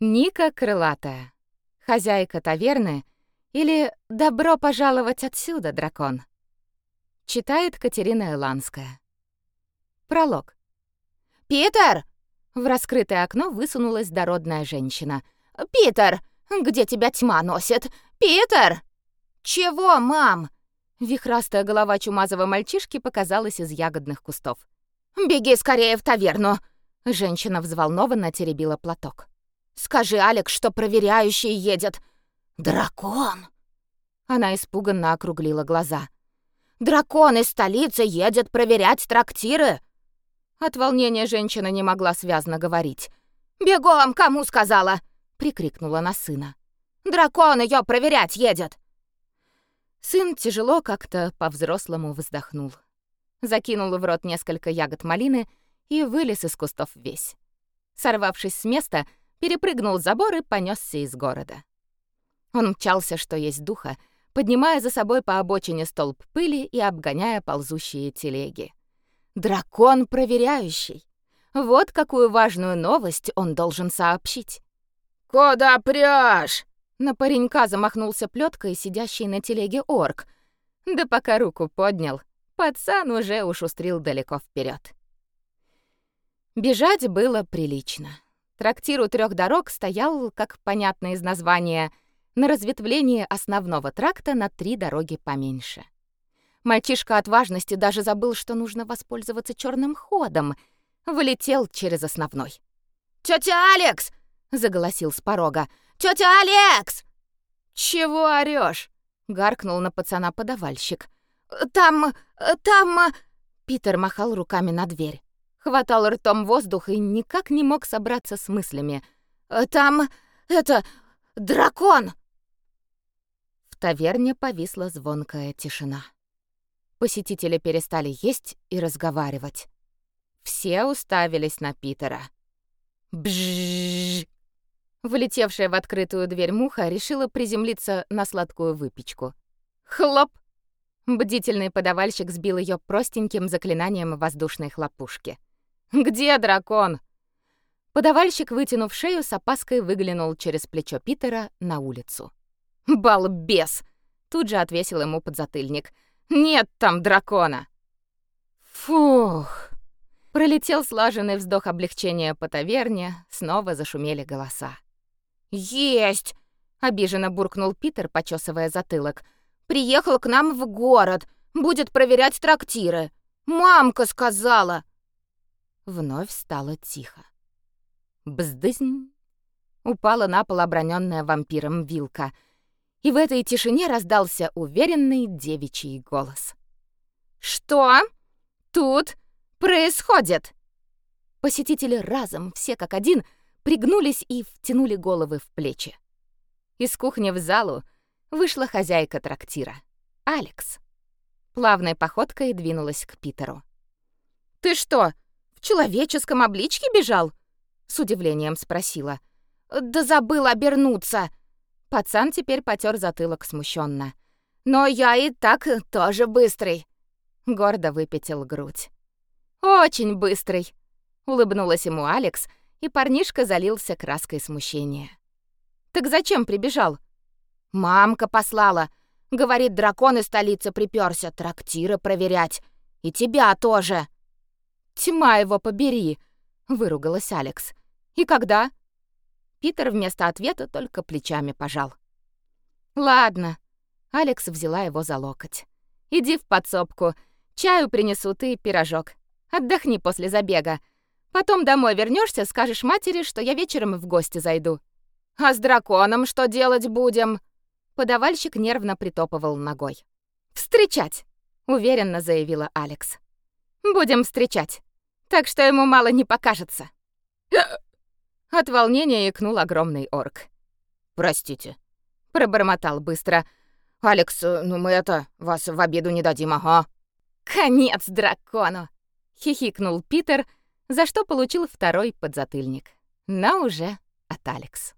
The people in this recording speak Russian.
Ника Крылатая. Хозяйка таверны или «Добро пожаловать отсюда, дракон». Читает Катерина Иланская. Пролог. «Питер!» В раскрытое окно высунулась дородная женщина. «Питер! Где тебя тьма носит? Питер!» «Чего, мам?» Вихрастая голова чумазого мальчишки показалась из ягодных кустов. «Беги скорее в таверну!» Женщина взволнованно теребила платок. Скажи, Алекс, что проверяющий едет. Дракон!» Она испуганно округлила глаза. «Дракон из столицы едет проверять трактиры!» От волнения женщина не могла связно говорить. «Бегом, кому сказала?» — прикрикнула на сына. «Дракон ее проверять едет!» Сын тяжело как-то по-взрослому вздохнул. Закинул в рот несколько ягод малины и вылез из кустов весь. Сорвавшись с места, перепрыгнул забор и понесся из города. Он мчался, что есть духа, поднимая за собой по обочине столб пыли и обгоняя ползущие телеги. Дракон проверяющий. Вот какую важную новость он должен сообщить. «Куда прешь?» На паренька замахнулся плеткой сидящий на телеге орк. Да пока руку поднял, пацан уже ушустрил далеко вперед. Бежать было прилично. Трактир у трех дорог стоял, как понятно из названия, на разветвлении основного тракта на три дороги поменьше. Мальчишка от важности даже забыл, что нужно воспользоваться черным ходом. Вылетел через основной. «Тётя Алекс!» — заголосил с порога. «Тётя Алекс!» «Чего орёшь?» — гаркнул на пацана подавальщик. «Там... там...» Питер махал руками на дверь хватал ртом воздух и никак не мог собраться с мыслями. «Э, «Там... это... дракон!» В таверне повисла звонкая тишина. Посетители перестали есть и разговаривать. Все уставились на Питера. Бжжж! Влетевшая в открытую дверь муха решила приземлиться на сладкую выпечку. Хлоп! Бдительный подавальщик сбил ее простеньким заклинанием воздушной хлопушки. Где дракон? Подавальщик, вытянув шею, с опаской выглянул через плечо Питера на улицу. Балбес! Тут же отвесил ему подзатыльник. Нет там дракона. Фух. Пролетел слаженный вздох облегчения по таверне, снова зашумели голоса. Есть, обиженно буркнул Питер, почесывая затылок. Приехал к нам в город, будет проверять трактиры. Мамка сказала. Вновь стало тихо. Бздызнь! Упала на пол оброненная вампиром вилка, и в этой тишине раздался уверенный девичий голос. «Что тут происходит?» Посетители разом, все как один, пригнулись и втянули головы в плечи. Из кухни в залу вышла хозяйка трактира, Алекс. Плавной походкой двинулась к Питеру. «Ты что, в человеческом обличье бежал?» С удивлением спросила. «Да забыл обернуться!» Пацан теперь потер затылок смущенно. «Но я и так тоже быстрый!» Гордо выпятил грудь. «Очень быстрый!» Улыбнулась ему Алекс, и парнишка залился краской смущения. «Так зачем прибежал?» «Мамка послала. Говорит, дракон из столицы припёрся трактиры проверять. И тебя тоже!» «Тьма его побери!» — выругалась Алекс. «И когда?» Питер вместо ответа только плечами пожал. «Ладно». Алекс взяла его за локоть. «Иди в подсобку. Чаю принесу ты пирожок. Отдохни после забега. Потом домой вернешься, скажешь матери, что я вечером в гости зайду». «А с драконом что делать будем?» Подавальщик нервно притопывал ногой. «Встречать!» — уверенно заявила Алекс. «Будем встречать так что ему мало не покажется. От волнения икнул огромный орк. «Простите», — пробормотал быстро. «Алекс, ну мы это, вас в обиду не дадим, ага». «Конец дракону!» — хихикнул Питер, за что получил второй подзатыльник. Но уже от Алекс.